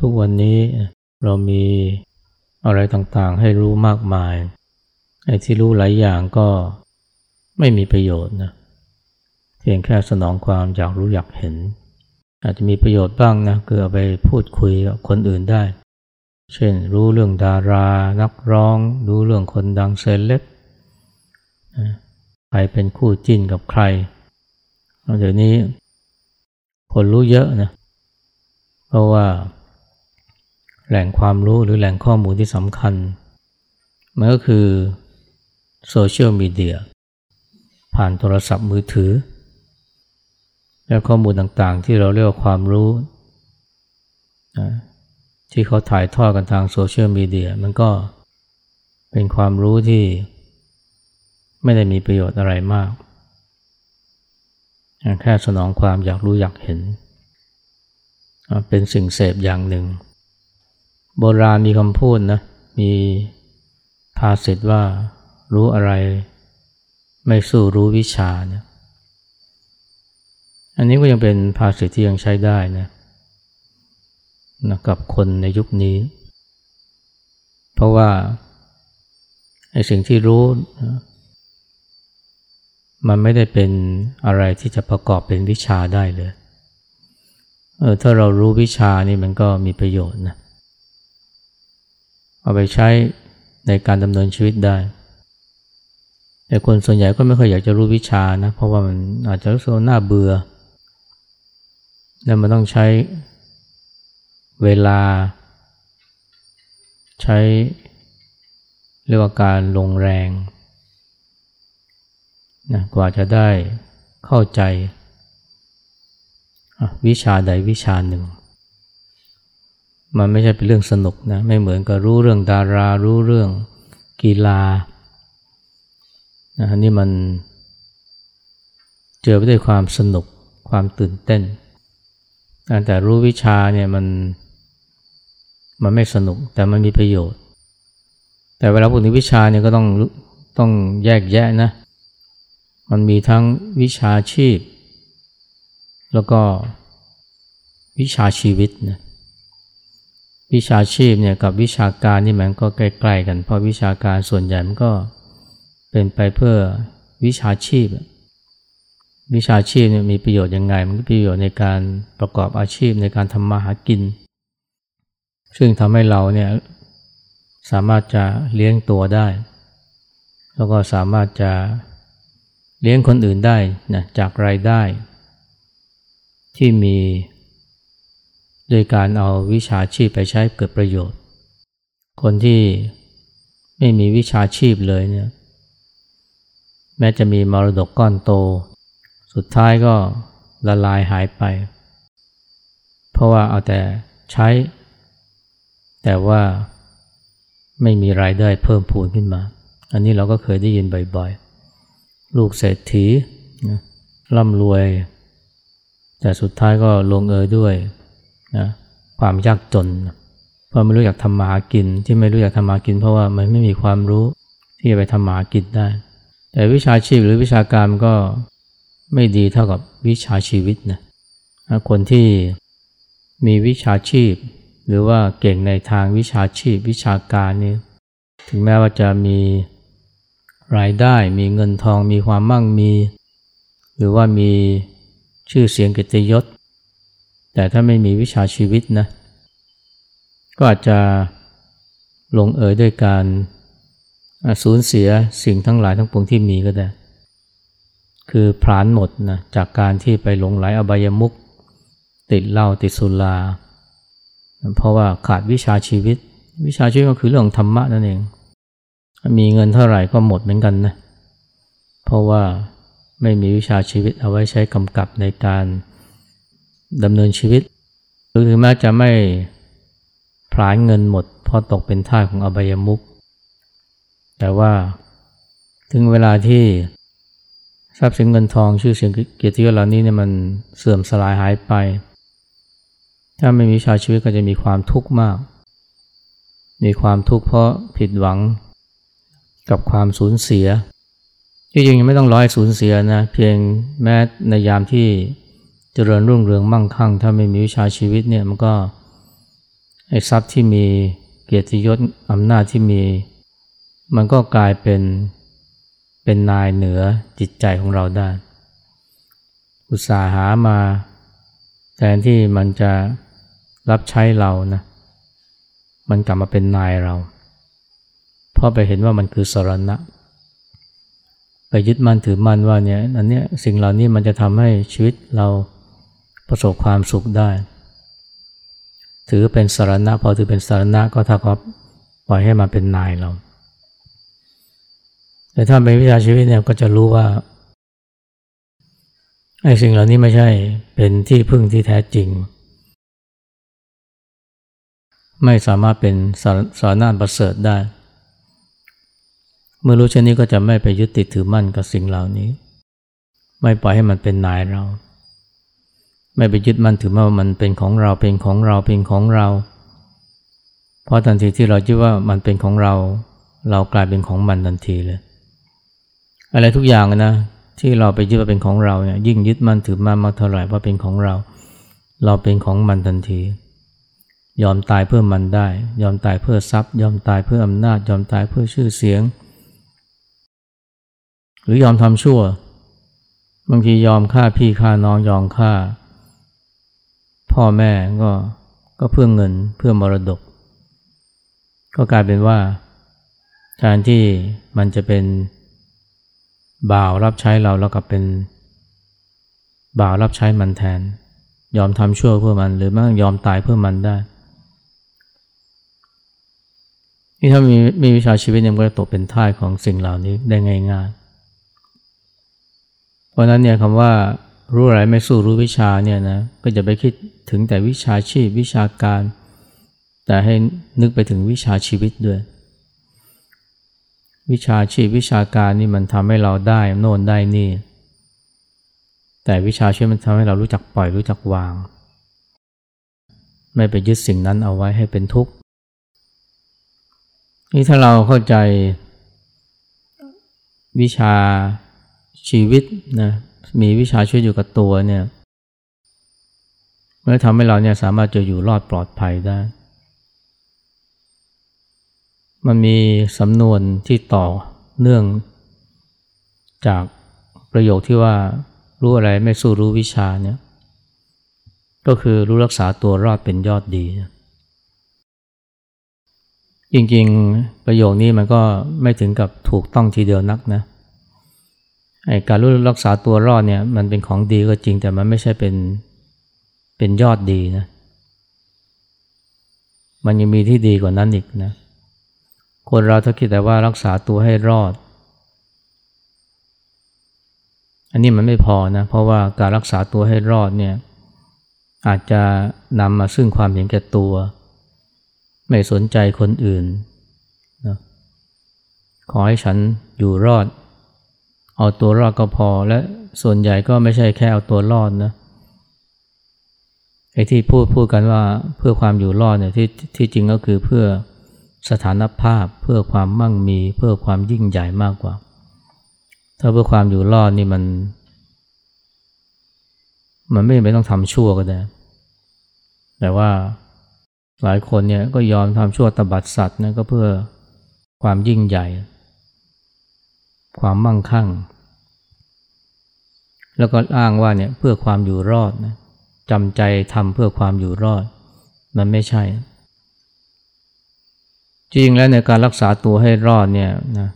ทุกวันนี้เรามีอะไรต่างๆ ให้รู้มากมายไอ้ที่รู้หลายอย่างก็ไม่มีประโยชน์นะเพียงแค่สนองความอยากรู้อยากเห็น อาจจะมีประโยชน์บ้างนะคือเอาไปพูดคุยกับคนอื่นได้ เช่นรู้เรื่องดารา นักร้อง รู้เรื่องคนดังเซเลบใครเป็นคู่จิ้นกับใครเดี๋ยวนี้คนรู้เยอะนะเพราะว่า แหล่งความรู้หรือแหล่งข้อมูลที่สำคัญ มันก็คือโซเชียลมีเดียผ่านโทรศัพท์มือถือ และข้อมูลต่างๆ ที่เราเรียกว่าความรู้ที่เขาถ่ายทอดกันทางโซเชียลมีเดียมันก็เป็นความรู้ที่ไม่ได้มีประโยชน์อะไรมาก แค่สนองความอยากรู้อยากเห็น เป็นสิ่งเสพอย่างหนึ่ง โบราณมีคำพูดนะ มีภาษิตว่ารู้อะไร ไม่สู้รู้วิชาเนี่ยอันนี้ก็ยังเป็นภาษิตที่ยังใช้ได้นะนะกับคนในยุคนี้ เพราะว่าไอ้สิ่งที่รู้ มันไม่ได้เป็นอะไรที่จะประกอบเป็นวิชาได้เลยเออถ้าเรารู้วิชานี่มันก็มีประโยชน์นะ เอาไปใช้ในการดำเนินชีวิตได้ แต่คนส่วนใหญ่ก็ไม่ค่อยอยากจะรู้วิชานะ เพราะว่ามันอาจจะรู้สึกน่าเบื่อ แล้วมันต้องใช้เวลา ใช้เรียกว่าการลงแรงนะกว่าจะได้เข้าใจ วิชาใดวิชาหนึ่ง มันไม่ใช่เป็นเรื่องสนุกนะไม่เหมือนกับรู้เรื่องดารา รู้เรื่องกีฬานะนี่มันเจอไปด้วยความสนุกความตื่นเต้น แต่รู้วิชาเนี่ยมันมันไม่สนุกแต่มันมีประโยชน์ แต่เวลาพูดถึงวิชาเนี่ยก็ต้องต้องแยกแยะนะ มันมีทั้งวิชาชีพ แล้วก็วิชาชีวิตนะ วิชาชีพเนี่ยกับวิชาการนี่มันก็ใกล้ ๆ กัน เพราะวิชาการส่วนใหญ่มันก็เป็นไปเพื่อวิชาชีพ วิชาชีพเนี่ยมีประโยชน์ยังไง มันก็ประโยชน์ในการประกอบอาชีพในการทำมาหากิน ซึ่งทำให้เราเนี่ยสามารถจะเลี้ยงตัวได้ แล้วก็สามารถจะเลี้ยงคนอื่นได้นะจากรายได้ ที่มี โดยการเอาวิชาชีพไปใช้เกิดประโยชน์ คนที่ไม่มีวิชาชีพเลยเนี่ยแม้จะมีมรดกก้อนโต สุดท้ายก็ละลายหายไป เพราะว่าเอาแต่ใช้ แต่ว่าไม่มีรายได้เพิ่มพูนขึ้นมา อันนี้เราก็เคยได้ยินบ่อยๆ ลูกเศรษฐีร่ำรวย แต่สุดท้ายก็ลงเอยด้วย นะความยากจนเพราะไม่รู้อยากทำมาหากิน ที่ไม่รู้อยากทำมาหากิน เพราะว่ามันไม่มีความรู้ที่จะไปทำมาหากินได้ แต่วิชาชีพหรือวิชาการมันก็ไม่ดีเท่ากับวิชาชีวิตนะคนที่มีวิชาชีพ หรือว่าเก่งในทางวิชาชีพ วิชาการนี่ถึงแม้ว่าจะมีรายได้ มีเงินทองมีความมั่งมี หรือว่ามีชื่อเสียงกิตยศ แต่ถ้าไม่มีวิชาชีวิตนะ ก็อาจจะลงเอยด้วยการสูญเสียสิ่งทั้งหลายทั้งปวงที่มีก็ได้ คือพรานหมดนะจากการที่ไปหลงไหลอบายมุกติดเหล้าติดสุรา เพราะว่าขาดวิชาชีวิต วิชาชีวิตก็คือเรื่องธรรมะนั่นเอง มีเงินเท่าไหร่ก็หมดเหมือนกันนะ เพราะว่าไม่มีวิชาชีวิตเอาไว้ใช้กำกับในการ ดำเนินชีวิตหรือถึงแม้จะไม่พลานเงินหมดพอตกเป็นท่าของอบายมุกแต่ว่าถึงเวลาที่ทรัพย์สินเงินทองชื่อเสียงเกียรติยศเหล่านี้เนี่ยมันเสื่อมสลายหายไป ถ้าไม่มีชาชีวิตก็จะมีความทุกข์มาก มีความทุกข์เพราะผิดหวังกับความสูญเสียจริงยังไม่ต้องร้อยสูญเสียนะ เพียงแม้ในยามที่ จริญรุ่งเรืองมั่งคั่ง ถ้าไม่มีวิชาชีวิตเนี่ยมันก็ไอ้ทรัพย์ที่มีเกียรติยศอำนาจที่มี มันก็กลายเป็นเป็นนายเหนือจิตใจของเราได้ อุตสาหามาแทนที่มันจะรับใช้เรานะมันกลับมาเป็นนายเรา เพราะไปเห็นว่ามันคือสรณะ ไปยึดมั่นถือมั่นว่าเนี่ยอันเนี้ยสิ่งเหล่านี้มันจะทำให้ชีวิตเรา ประสบความสุขได้ ถือเป็นสารณะพอถือเป็นสารณะก็ถ้ากับปล่อยให้มาเป็นนายเรา แต่ถ้าเป็นวิชาชีวิตเนี่ยก็จะรู้ว่าไอ้สิ่งเหล่านี้ไม่ใช่เป็นที่พึ่งที่แท้จริง ไม่สามารถเป็นสารณะประเสริฐได้ เมื่อรู้เช่นนี้ก็จะไม่ไปยึดติดถือมั่นกับสิ่งเหล่านี้ ไม่ปล่อยให้มันเป็นนายเรา ไม่ไปยึดมันถือว่ามันเป็นของเราเป็นของเราเป็นของเรา เพราะทันทีที่เราคิดว่ามันเป็นของเรา เรากลายเป็นของมันทันทีเลย อะไรทุกอย่างนะที่เราไปยึดว่าเป็นของเราเนี่ยยิ่งยึดมันถือมันมากเท่าไหร่ว่าเป็นของเรา เราเป็นของมันทันที ยอมตายเพื่อมันได้ ยอมตายเพื่อทรัพย์ ยอมตายเพื่ออำนาจ ยอมตายเพื่อชื่อเสียง หรือยอมทำชั่วบางทียอมฆ่าพี่ฆ่าน้องยอมฆ่า พ่อแม่ก็ก็เพื่อเงินเพื่อมรดก ก็กลายเป็นว่าแทนที่มันจะเป็นบ่าวรับใช้เราแล้วกับเป็นบ่าวรับใช้มันแทน ยอมทำชั่วเพื่อมันหรือแม้ยอมตายเพื่อมันได้นี่ถ้ามีมีวิชาชีวิตเนี่ยมันก็จะตกเป็นท่ายของสิ่งเหล่านี้ได้ง่ายๆเพราะนั้นเนี่ยคำว่า รู้อะไรไม่สู้รู้วิชาเนี่ยนะก็จะไปคิดถึงแต่วิชาชีพวิชาการ แต่ให้นึกไปถึงวิชาชีวิตด้วย วิชาชีพวิชาการนี่มันทำให้เราได้โน่นได้นี่ แต่วิชาชีวิตมันทำให้เรารู้จักปล่อยรู้จักวาง ไม่ไปยึดสิ่งนั้นเอาไว้ให้เป็นทุกข์นี่ถ้าเราเข้าใจวิชาชีวิตนะ มีวิชาช่วยอยู่กับตัวเนี่ยมันทำให้เราเนี่ยสามารถจะอยู่รอดปลอดภัยได้ มันมีสำนวนที่ต่อเนื่อง จากประโยคที่ว่ารู้อะไรไม่สู้รู้วิชาเนี่ย ก็คือรู้รักษาตัวรอดเป็นยอดดี จริงๆประโยคนี้มันก็ไม่ถึงกับถูกต้องทีเดียวนักนะเไอ้การรู้รักษาตัวรอดเนี่ยมันเป็นของดีก็จริงแต่มันไม่ใช่เป็นเป็นยอดดีนะ มันยังมีที่ดีกว่านั้นอีกนะ คนเราถ้าคิดแต่ว่ารักษาตัวให้รอด อันนี้มันไม่พอนะ เพราะว่าการรักษาตัวให้รอดเนี่ยอาจจะนำมาซึ่งความเห็นแก่ตัว ไม่สนใจคนอื่นนะขอให้ฉันอยู่รอด เอาตัวรอดก็พอและส่วนใหญ่ก็ไม่ใช่แค่เอาตัวรอดนะไอ้ที่พูดพูดกันว่าเพื่อความอยู่รอดเนี่ยที่ที่จริงก็คือเพื่อสถานภาพเพื่อความมั่งมีเพื่อความยิ่งใหญ่มากกว่า ถ้าเพื่อความอยู่รอดนี่มัน มันไม่ไม่ต้องทำชั่วก็ได้แต่ว่าหลายคนเนี่ยก็ยอมทำชั่วตบัดสัตว์นะก็เพื่อความยิ่งใหญ่ ความมั่งคั่ง แล้วก็อ้างว่าเนี่ยเพื่อความอยู่รอดนะจำใจทำเพื่อความอยู่รอด มันไม่ใช่ จริงแล้วในการรักษาตัวให้รอดเนี่ยนะ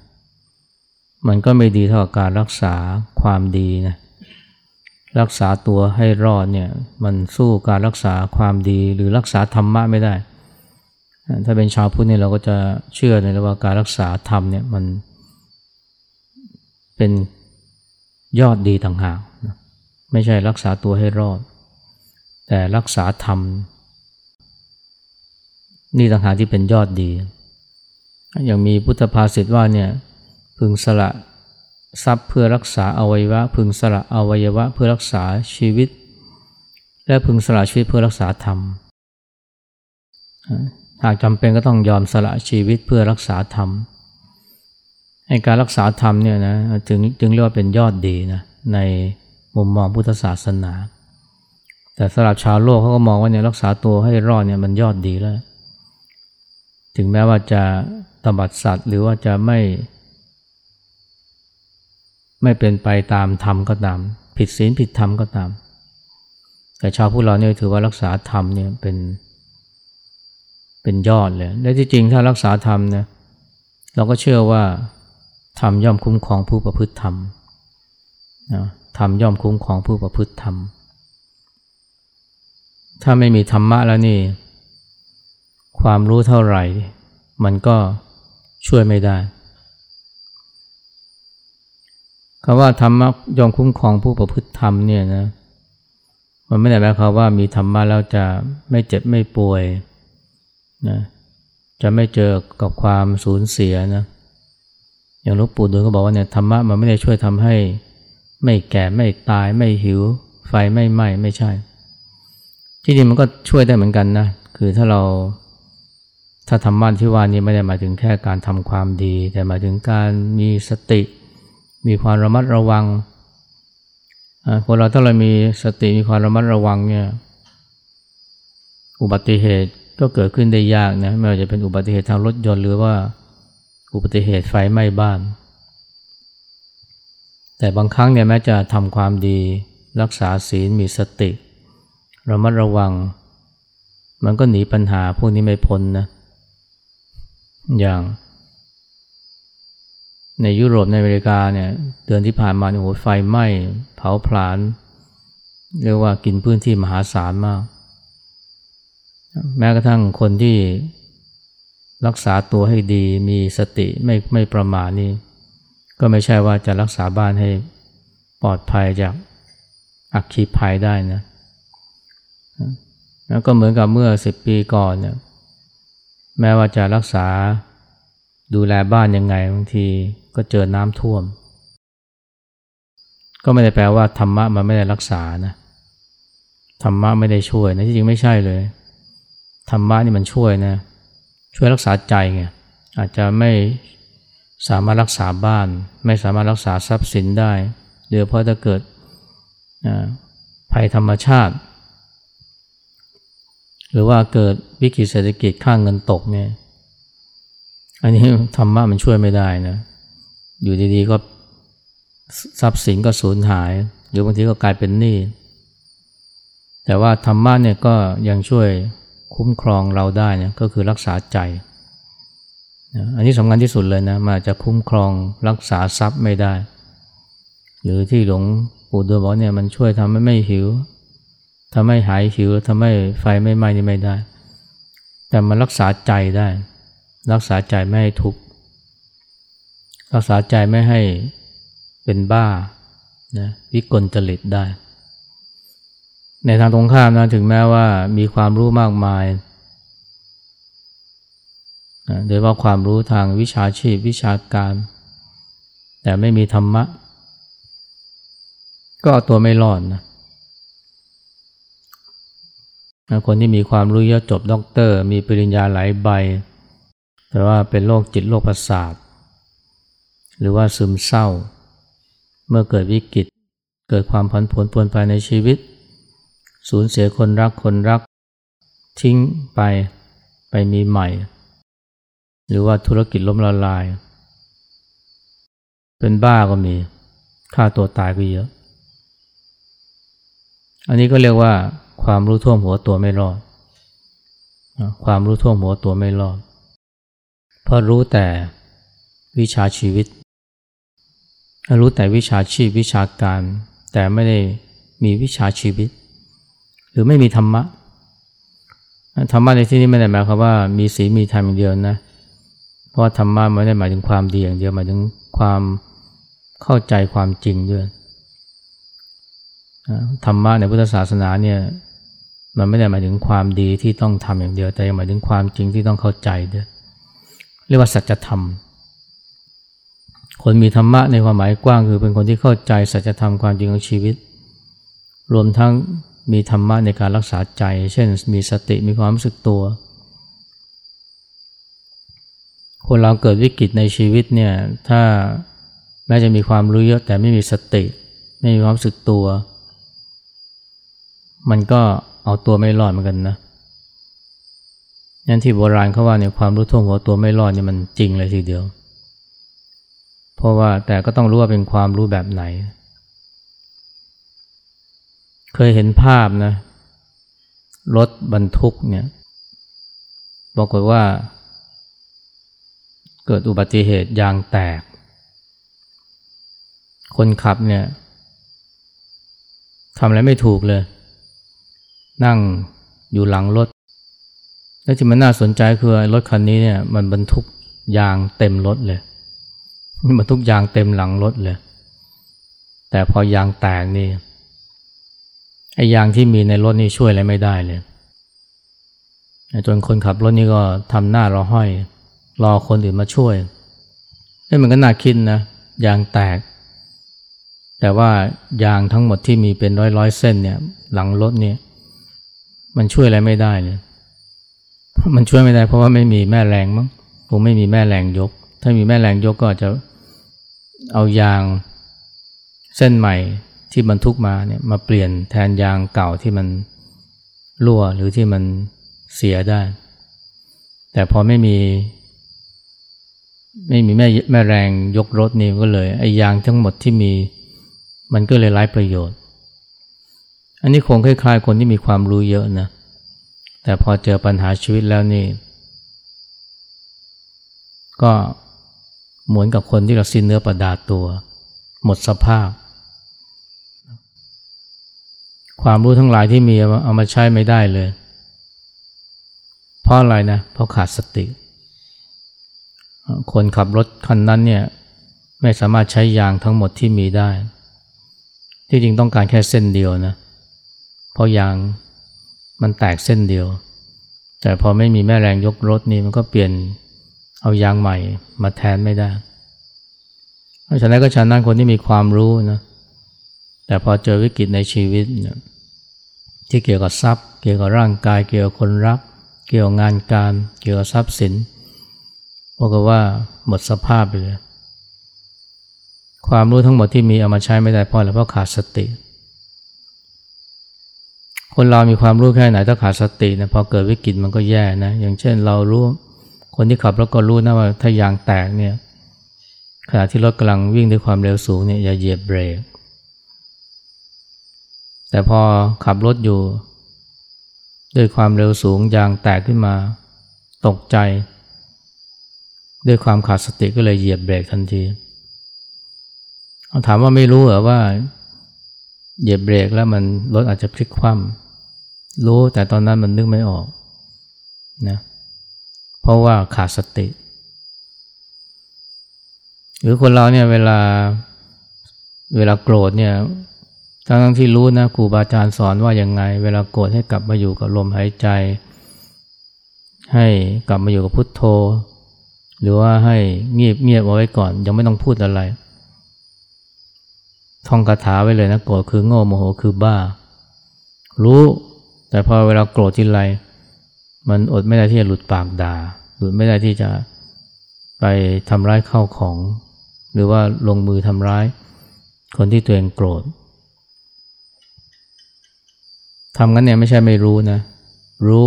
มันก็ไม่ดีเท่ากับการรักษาความดีนะรักษาตัวให้รอดเนี่ยมันสู้การรักษาความดีหรือรักษาธรรมะไม่ได้ ถ้าเป็นชาวพุทธเนี่ยเราก็จะเชื่อในว่าการรักษาธรรมเนี่ยมัน เป็นยอดดีต่างหากไม่ใช่รักษาตัวให้รอด แต่รักษาธรรม นี่ต่างหากที่เป็นยอดดี อย่างมีพุทธภาษิตว่าเนี่ยพึงสละทรัพย์เพื่อรักษาอวัยวะ พึงสละอวัยวะ เพื่อรักษาชีวิต และพึงสละชีวิตเพื่อรักษาธรรม หากจำเป็นก็ต้องยอมสละชีวิตเพื่อรักษาธรรม การรักษาธรรมเนี่ยนะจึงจึงเรียกว่าเป็นยอดดีนะในมุมมองพุทธศาสนา แต่สำหรับชาวโลกเขาก็มองว่าเนี่ยรักษาตัวให้รอดเนี่ยมันยอดดีแล้ว ถึงแม้ว่าจะตบัดสัตว์หรือว่าจะไม่ ไม่เป็นไปตามธรรมก็ตาม ผิดศีลผิดธรรมก็ตาม แต่ชาวพุทธเราเนี่ยถือว่ารักษาธรรมเนี่ยเป็นเป็นยอดเลย และที่จริงถ้ารักษาธรรมนี่ยเราก็เชื่อว่า ธรรมย่อมคุ้มครองผู้ประพฤติธรรมนะธรรมย่อมคุ้มครองผู้ประพฤติธรรม ถ้าไม่มีธรรมะแล้วนี่ ความรู้เท่าไหร่ มันก็ช่วยไม่ได้คำว่าธรรมะย่อมคุ้มครองผู้ประพฤติธรรมเนี่ยนะ มันไม่ได้หมายความว่ามีธรรมะแล้วจะไม่เจ็บไม่ป่วยนะ จะไม่เจอกับความสูญเสียนะ อย่างหลวงปู่ดูลก็บอกว่าเนี่ยธรรมะมันไม่ได้ช่วยทำให้ ไม่แก่ไม่ตายไม่หิว ไฟไม่ไหม้ไม่ใช่ ที่จริงมันก็ช่วยได้เหมือนกันนะคือถ้าเราถ้าธรรมะที่ว่านี้ไม่ได้หมายถึงแค่การทำความดี แต่หมายถึงการมีสติ มีความระมัดระวังคนเราถ้าเรามีสติมีความระมัดระวังเนี่ยอุบัติเหตุก็เกิดขึ้นได้ยากนะไม่ว่าจะเป็นอุบัติเหตุทางรถยนต์หรือว่า อุบัติเหตุไฟไหม้บ้าน แต่บางครั้งเนี่ยแม้จะทำความดี รักษาศีลมีสติ ระมัดระวัง มันก็หนีปัญหาพวกนี้ไม่พ้นนะอย่าง ในยุโรปในอเมริกาเนี่ยเดือนที่ผ่านมาเนี่ยโหไฟไหม้เผาผลาญเรียกว่ากินพื้นที่มหาศาลมาก แม้กระทั่งคนที่ รักษาตัวให้ดีมีสติไม่ไม่ประมาทนี่ก็ไม่ใช่ว่าจะรักษาบ้านให้ปลอดภัยจากอักคีภัยได้นะแล้วก็เหมือนกับเมื่อสิบปีก่อนเนี่ยแม้ว่าจะรักษาดูแลบ้านยังไงบางทีก็เจอน้ำท่วม ก็ไม่ได้แปลว่าธรรมะมันไม่ได้รักษานะธรรมะไม่ได้ช่วยนะที่จริงไม่ใช่เลยธรรมะนี่มันช่วยนะ ช่วยรักษาใจไงอาจจะไม่สามารถรักษาบ้าน ไม่สามารถรักษาทรัพย์สินได้โดยเพราะถ้าเกิดภัยธรรมชาติ หรือว่าเกิดวิกฤตเศรษฐกิจค่างเงินตกเนี่ยอันนี้ธรรมะมันช่วยไม่ได้นะอยู่ดีๆก็ทรัพย์สินก็สูญหาย หรือบางทีก็กลายเป็นหนี้แต่ว่าธรรมะเนี่ยก็ยังช่วย คุ้มครองเราได้เนี่ยก็คือรักษาใจอันนี้สำคัญที่สุดเลยนะมาจะคุ้มครองรักษาทรัพย์ไม่ได้ หรือที่หลวงปู่ดูลบอกเนี่ยมันช่วยทำให้ไม่หิวทำให้หายหิวทำให้ไฟไม่ไหม้นี่ไม่ได้ แต่มันรักษาใจได้ รักษาใจไม่ให้ทุกข์รักษาใจไม่ให้เป็นบ้านะวิกลจริตได้ ในทางตรงข้ามนะถึงแม้ว่ามีความรู้มากมายโดยว่าความรู้ทางวิชาชีพวิชาการ แต่ไม่มีธรรมะ ก็ตัวไม่รอดนะคนที่มีความรู้เยอะจบด็อกเตอร์ มีปริญญาหลายใบ แต่ว่าเป็นโรคจิตโรคประสาท หรือว่าซึมเศร้า เมื่อเกิดวิกฤต เกิดความผันผวนปวนไปในชีวิต สูญเสียคนรักคนรัก ทิ้งไปไปมีใหม่ หรือว่าธุรกิจล้มละลาย เป็นบ้าก็มีฆ่าตัวตายก็เยอะ อันนี้ก็เรียกว่าความรู้ท่วมหัวตัวไม่รอด ความรู้ท่วมหัวตัวไม่รอด เพราะรู้แต่วิชาชีวิต รู้แต่วิชาชีพวิชาการ แต่ไม่ได้มีวิชาชีวิต หรือไม่มีธรรมะธรรมะในที่นี้ไม่ได้หมายความว่ามีศีลมีธรรมอย่างเดียวนะเพราะธรรมะไม่ได้หมายถึงความดีอย่างเดียวหมายถึงความเข้าใจความจริงด้วยธรรมะในพุทธศาสนาเนี่ยมันไม่ได้หมายถึงความดีที่ต้องทำอย่างเดียว แต่ยังหมายถึงความจริงที่ต้องเข้าใจด้วยเรียกว่าสัจธรรม คนมีธรรมะในความหมายกว้างคือเป็นคนที่เข้าใจสัจธรรมความจริงของชีวิต รวมทั้ง มีธรรมะในการรักษาใจ เช่นมีสติมีความรู้สึกตัว คนเราเกิดวิกฤตในชีวิตเนี่ยถ้าแม้จะมีความรู้เยอะแต่ไม่มีสติ ไม่มีความรู้สึกตัว มันก็เอาตัวไม่รอดเหมือนกันนะนั่นที่โบราณเขาว่าเนี่ยความรู้ท่วงหัวตัวไม่รอดเนี่ยมันจริงเลยทีเดียว เพราะว่าแต่ก็ต้องรู้ว่าเป็นความรู้แบบไหน เคยเห็นภาพนะ รถบรรทุกเนี่ยบอกว่า เกิดอุบัติเหตุยางแตก คนขับเนี่ยทำอะไรไม่ถูกเลย นั่งอยู่หลังรถ และที่มันน่าสนใจคือรถคันนี้เนี่ย มันบรรทุกยางเต็มรถเลยมันบรรทุกยางเต็มหลังรถเลย แต่พอยางแตกนี่ ไอ้ยางที่มีในรถนี่ช่วยอะไรไม่ได้เลยจนคนขับรถนี่ก็ทำหน้ารอห้อย รอคนอื่นมาช่วยนี่มันก็น่าคิดนะยางแตก แต่ว่ายางทั้งหมดที่มีเป็นร้อยร้อยเส้นเนี่ย หลังรถเนี่ย มันช่วยอะไรไม่ได้เลยมันช่วยไม่ได้เพราะว่าไม่มีแม่แรงมั้งคงไม่มีแม่แรงยก ถ้ามีแม่แรงยกก็จะเอายางเส้นใหม่ ที่บรรทุกมาเนี่ยมาเปลี่ยนแทนยางเก่าที่มันรั่วหรือที่มันเสียได้ แต่พอไม่มี ไม่มีแม่แม่แรงยกรถนี่ก็เลยไอ้ยางทั้งหมดที่มี มันก็เลยไร้ประโยชน์ อันนี้คงคล้ายๆ คนที่มีความรู้เยอะนะแต่พอเจอปัญหาชีวิตแล้วนี่ ก็เหมือนกับคนที่เราสิ้นเนื้อประดาตัว หมดสภาพ ความรู้ทั้งหลายที่มีเอามาใช้ไม่ได้เลย เพราะอะไรนะ เพราะขาดสติ คนขับรถคันนั้นเนี่ยไม่สามารถใช้ยางทั้งหมดที่มีได้ ที่จริงต้องการแค่เส้นเดียวนะ เพราะยางมันแตกเส้นเดียว แต่พอไม่มีแม่แรงยกรถนี่มันก็เปลี่ยนเอายางใหม่มาแทนไม่ได้เพราะฉะนั้นก็ฉันนั้นคนที่มีความรู้นะ แต่พอเจอวิกฤตในชีวิตเนี่ย ที่เกี่ยวกับทรัพย์ เกี่ยวกับร่างกาย เกี่ยวกับคนรัก เกี่ยวกับงานการ เกี่ยวกับทรัพย์สินบอกว่าหมดสภาพไปเลยความรู้ทั้งหมดที่มีเอามาใช้ไม่ได้เพราะอะไรเพราะขาดสติ คนเรามีความรู้แค่ไหนถ้าขาดสตินะพอเกิดวิกฤตมันก็แย่นะอย่างเช่นเรารู้คนที่ขับรถก็รู้นะว่าถ้ายางแตกเนี่ยขณะที่รถกำลังวิ่งด้วยความเร็วสูงเนี่ยอย่าเหยียบเบรก แต่พอขับรถอยู่ ด้วยความเร็วสูงยางแตกขึ้นมา ตกใจ ด้วยความขาดสติก็เลยเหยียบเบรกทันทีเขาถามว่าไม่รู้เหรอว่า เหยียบเบรกแล้วมันรถอาจจะพลิกคว่ำรู้แต่ตอนนั้นมันนึกไม่ออกนะเพราะว่าขาดสติ หรือคนเราเนี่ยเวลาเวลาโกรธเนี่ย ทั้งที่รู้นะครูบาอาจารย์สอนว่ายังไง เวลาโกรธให้กลับมาอยู่กับลมหายใจ ให้กลับมาอยู่กับพุทโธ หรือว่าให้เงียบเงียบเอาไว้ก่อน ยังไม่ต้องพูดอะไร ท่องคาถาไว้เลยนะโกรธคือโง่โมโหคือบ้า รู้แต่พอเวลาโกรธทีไรมันอดไม่ได้ที่จะหลุดปากด่า หลุดไม่ได้ที่จะไปทำร้ายเข้าของ หรือว่าลงมือทำร้าย คนที่ตัวเองโกรธ ทำงั้นเนี่ยไม่ใช่ไม่รู้นะ รู้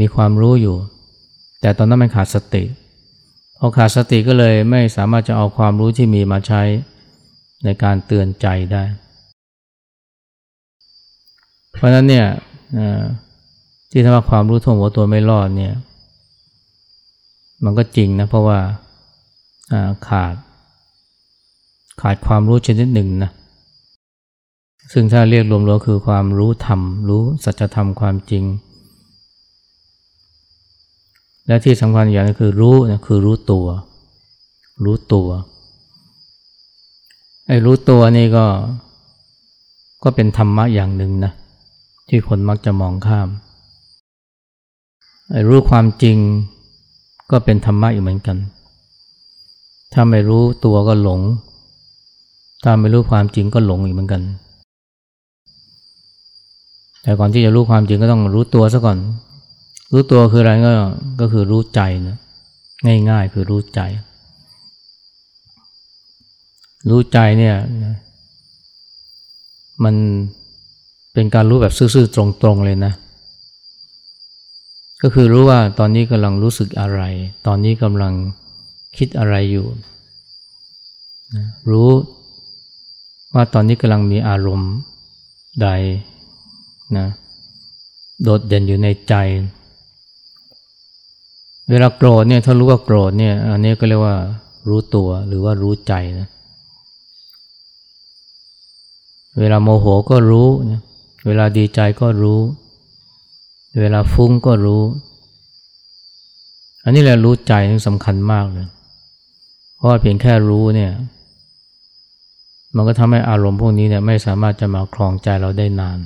มีความรู้อยู่ แต่ตอนนั้นมันขาดสติพอขาดสติก็เลยไม่สามารถจะเอาความรู้ที่มีมาใช้ในการเตือนใจได้ เพราะนั้นเนี่ยที่ทว่าความรู้ท่วงหัวตัวไม่รอดเนี่ยมันก็จริงนะเพราะว่าขาด ขาดความรู้ชนิดหนึ่งนะ ซึ่งถ้าเรียกรวมๆคือความรู้ธรรม รู้สัจธรรมความจริง และที่สำคัญอย่างนึงคือรู้นะคือรู้ตัว รู้ตัวไอ้รู้ตัวนี่ก็ ก็เป็นธรรมะอย่างหนึ่งนะที่คนมักจะมองข้ามไอ้รู้ความจริงก็เป็นธรรมะอีกเหมือนกัน ถ้าไม่รู้ตัวก็หลง ถ้าไม่รู้ความจริงก็หลงอีกเหมือนกัน แต่ก่อนที่จะรู้ความจริงก็ต้องรู้ตัวซะก่อน รู้ตัวคืออะไรก็ก็คือรู้ใจนะง่ายๆคือรู้ใจ รู้ใจเนี่ยมันเป็นการรู้แบบซื่อๆตรงๆเลยนะ ก็คือรู้ว่าตอนนี้กำลังรู้สึกอะไร ตอนนี้กำลังคิดอะไรอยู่ รู้ว่าตอนนี้กำลังมีอารมณ์ใด นะโดดเด่นอยู่ในใจ เวลาโกรธเนี่ยถ้ารู้ว่าโกรธเนี่ยอันนี้ก็เรียกว่ารู้ตัวหรือว่ารู้ใจนะเวลาโมโหก็รู้นะเวลาดีใจก็รู้ เวลาฟุ้งก็รู้ อันนี้แหละรู้ใจสำคัญมากเลย เพราะเพียงแค่รู้เนี่ยมันก็ทำให้อารมณ์พวกนี้เนี่ยไม่สามารถจะมาคลองใจเราได้นาน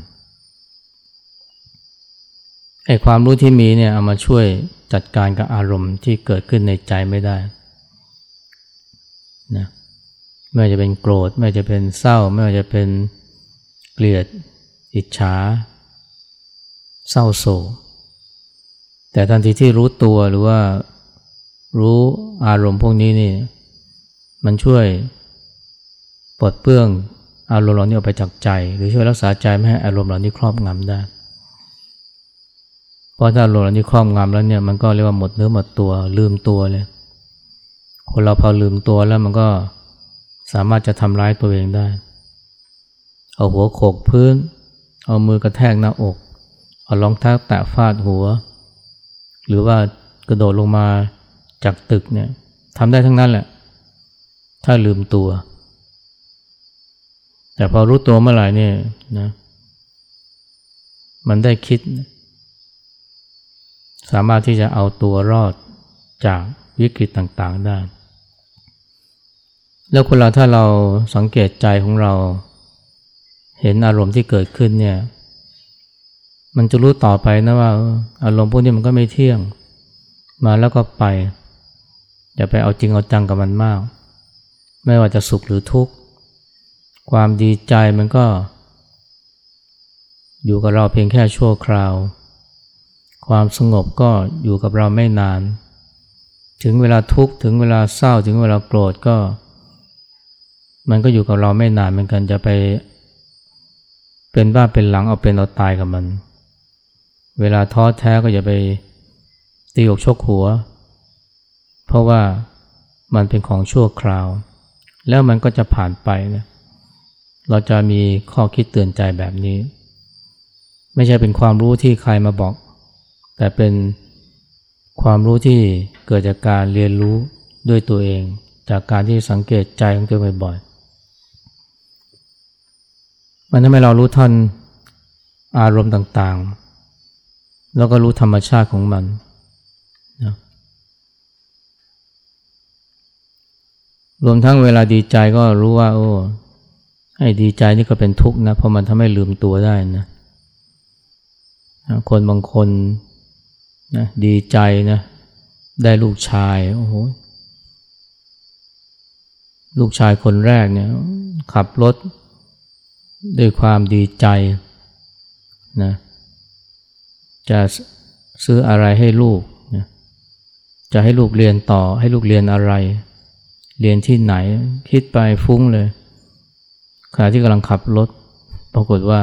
ไอ้ความรู้ที่มีเนี่ยเอามาช่วยจัดการกับอารมณ์ที่เกิดขึ้นในใจไม่ได้นะไม่ว่าจะเป็นโกรธ ไม่ว่าจะเป็นเศร้า ไม่ว่าจะเป็นเกลียด อิจฉา เศร้าโศกแต่ทันทีที่รู้ตัวหรือว่ารู้อารมณ์พวกนี้นี่ มันช่วยปลดเปื้องอารมณ์เหล่านี้ออกไปจากใจ หรือช่วยรักษาใจไม่ให้อารมณ์เหล่านี้ครอบงำได้ เพราะถ้าอารมณ์เหล่านี้ครอบงำแล้วเนี่ยมันก็เรียกว่าหมดเนื้อหมดตัวลืมตัวเลย คนเราพอลืมตัวแล้วมันก็สามารถจะทำร้ายตัวเองได้ เอาหัวโขกพื้น เอามือกระแทกหน้าอก เอารองเท้าแตะฟาดหัว หรือว่ากระโดดลงมาจากตึกเนี่ยทำได้ทั้งนั้นแหละ ถ้าลืมตัว แต่พอรู้ตัวเมื่อไหร่เนี่ยนะมันได้คิด สามารถที่จะเอาตัวรอดจากวิกฤตต่างๆได้ แล้วคนเราถ้าเราสังเกตใจของเรา เห็นอารมณ์ที่เกิดขึ้นเนี่ย มันจะรู้ต่อไปนะว่า อารมณ์พวกนี้มันก็ไม่เที่ยง มาแล้วก็ไป อย่าไปเอาจริงเอาจังกับมันมาก ไม่ว่าจะสุขหรือทุกข์ ความดีใจมันก็ อยู่กับเราเพียงแค่ชั่วคราว ความสงบก็อยู่กับเราไม่นาน ถึงเวลาทุกข์ถึงเวลาเศร้าถึงเวลาโกรธก็ มันก็อยู่กับเราไม่นานเหมือนกันจะไป เป็นบ้าเป็นหลังเอาเป็นเอาตายกับมัน เวลาท้อแท้ก็อย่าไปตีอกชกหัว เพราะว่ามันเป็นของชั่วคราว แล้วมันก็จะผ่านไปนะเราจะมีข้อคิดเตือนใจแบบนี้ ไม่ใช่เป็นความรู้ที่ใครมาบอก แต่เป็นความรู้ที่เกิดจากการเรียนรู้ด้วยตัวเอง จากการที่สังเกตใจของตัวบ่อยๆ มันทำให้เรารู้ทันอารมณ์ต่างๆ แล้วก็รู้ธรรมชาติของมันนะรวมทั้งเวลาดีใจก็รู้ว่า โอ้ให้ดีใจนี่ก็เป็นทุกข์นะ เพราะมันทำให้ลืมตัวได้นะ คนบางคน นะดีใจนะได้ลูกชายโอ้โหลูกชายคนแรกเนี่ยขับรถด้วยความดีใจนะจะซื้ออะไรให้ลูกนะจะให้ลูกเรียนต่อให้ลูกเรียนอะไร เรียนที่ไหนคิดไปฟุ้งเลยขณะที่กำลังขับรถ ปรากฏว่า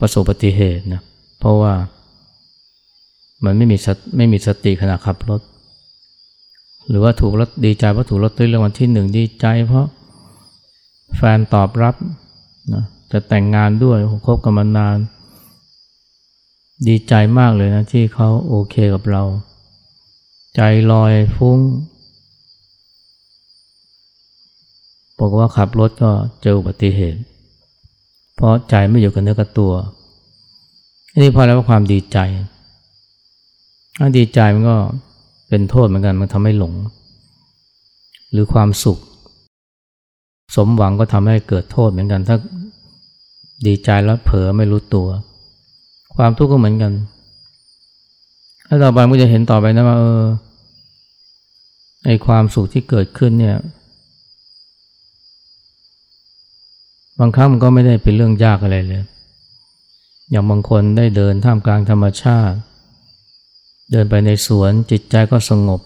ประสบอุบัติเหตุนะเพราะว่า มันไม่มีสไม่มีสติขณะขับรถ หรือว่าถูกรถดีใจเพราะถูกรถด้วยรางวัลที่หนึ่งดีใจ เพราะแฟนตอบรับนะจะแต่งงานด้วยคบกันมานาน ดีใจมากเลยนะที่เขาโอเคกับเรา ใจลอยฟุ้งบอกว่าขับรถก็เจออุบัติเหตุ เพราะใจไม่อยู่กับเนื้อกับตัวอันนี้พอแล้วว่าความดีใจ ดีใจมันก็เป็นโทษเหมือนกันมันทำให้หลง หรือความสุข สมหวังก็ทำให้เกิดโทษเหมือนกัน ถ้าดีใจแล้วเผลอไม่รู้ตัว ความทุกข์ก็เหมือนกัน ถ้าต่อไปมันจะเห็นต่อไปนะว่าเออไอความสุขที่เกิดขึ้นเนี่ย บางครั้งมันก็ไม่ได้เป็นเรื่องยากอะไรเลย อย่างบางคนได้เดินท่ามกลางธรรมชาติ เดินไปในสวนจิตใจก็สงบ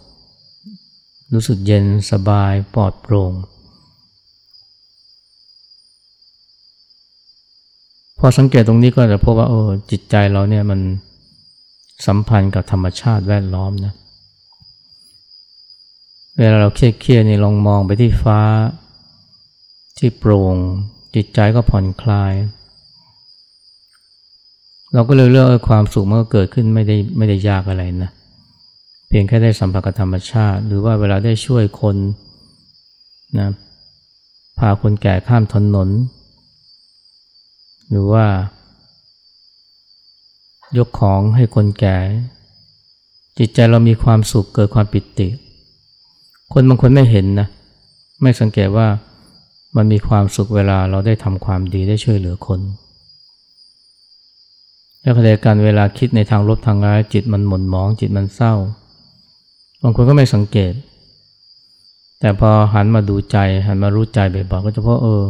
รู้สึกเย็นสบายปลอดโปร่งพอสังเกตตรงนี้ก็จะพบว่าโอ้จิตใจเราเนี่ยมันสัมพันธ์กับธรรมชาติแวดล้อมนะเวลาเราเครียดๆนี่ลองมองไปที่ฟ้า ที่โปร่ง จิตใจก็ผ่อนคลาย เราก็เลยเลือกความสุขมันก็เกิดขึ้นไม่ได้ไม่ได้ยากอะไรนะ เพียงแค่ได้สัมผัสกับธรรมชาติ หรือว่าเวลาได้ช่วยคนนะพาคนแก่ข้ามถนน หรือว่า ยกของให้คนแก่ จิตใจเรามีความสุขเกิดความปิติ คนบางคนไม่เห็นนะไม่สังเกตว่ามันมีความสุขเวลาเราได้ทำความดีได้ช่วยเหลือคน แล้วขณะกันเวลาคิดในทางลบทางร้ายจิตมันหม่นหมองจิตมันเศร้า บางคนก็ไม่สังเกต แต่พอหันมาดูใจหันมารู้ใจบ่อยๆก็จะพบเออ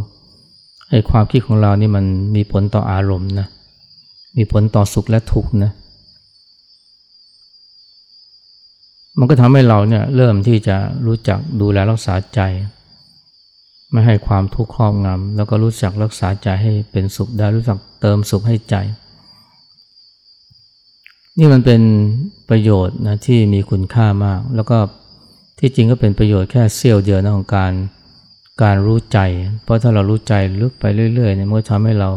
ไอความคิดของเรานี่มันมีผลต่ออารมณ์นะมีผลต่อสุขและทุกข์นะมันก็ทำให้เราเนี่ยเริ่มที่จะรู้จักดูแลรักษาใจ ไม่ให้ความทุกข์ครอบงำแล้วก็รู้จักรักษาใจให้เป็นสุขได้รู้จักเติมสุขให้ใจ นี่มันเป็นประโยชน์นะที่มีคุณค่ามาก แล้วก็ที่จริงก็เป็นประโยชน์แค่เสี้ยวเดียวนะของการการรู้ใจ เพราะถ้าเรารู้ใจลึกไปเรื่อยๆเนี่ยมันก็ทำให้เรา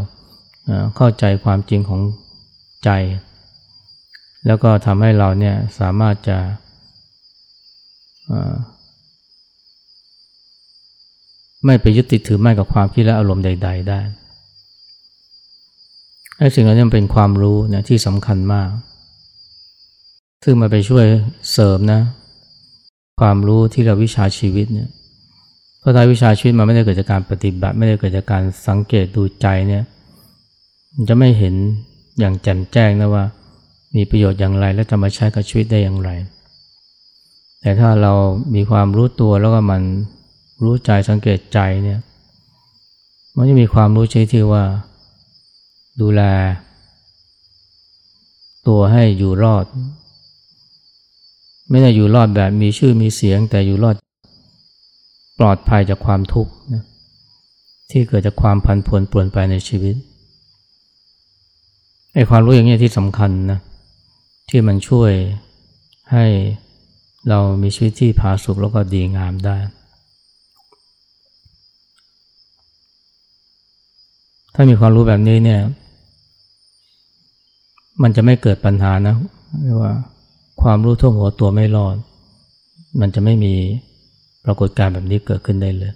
เข้าใจความจริงของใจ แล้วก็ทำให้เราเนี่ยสามารถจะไม่ไปยึดติดถือมั่นกับความคิดและอารมณ์ใด ๆ ได้ไอ้สิ่งเหล่านี้เป็นความรู้นะที่สำคัญมาก ซึ่งมาไปช่วยเสริมนะ ความรู้ที่เราวิชาชีวิตเนี่ยเพราะท้ายวิชาชีวิตมันไม่ได้เกิดจากการปฏิบัติ ไม่ได้เกิดจากการสังเกตดูใจเนี่ยมันจะไม่เห็นอย่างแจ่มแจ้งนะว่า มีประโยชน์อย่างไรและจะมาใช้กับชีวิตได้อย่างไร แต่ถ้าเรามีความรู้ตัวแล้วก็มันรู้ใจสังเกตใจเนี่ยมันจะมีความรู้ใช่ที่ว่า ดูแล ตัวให้อยู่รอด ไม่ได้อยู่รอดแบบมีชื่อมีเสียง แต่อยู่รอดปลอดภัยจากความทุกข์นะที่เกิดจากความพันผวนปลวนไปในชีวิตไอ้ความรู้อย่างนี้ที่สำคัญนะที่มันช่วยให้เรามีชีวิตที่ผาสุกแล้วก็ดีงามได้ ถ้ามีความรู้แบบนี้เนี่ย มันจะไม่เกิดปัญหานะเรียกว่า ความรู้ท่วมหัวตัวไม่รอด มันจะไม่มีปรากฏการณ์แบบนี้เกิดขึ้นได้เลย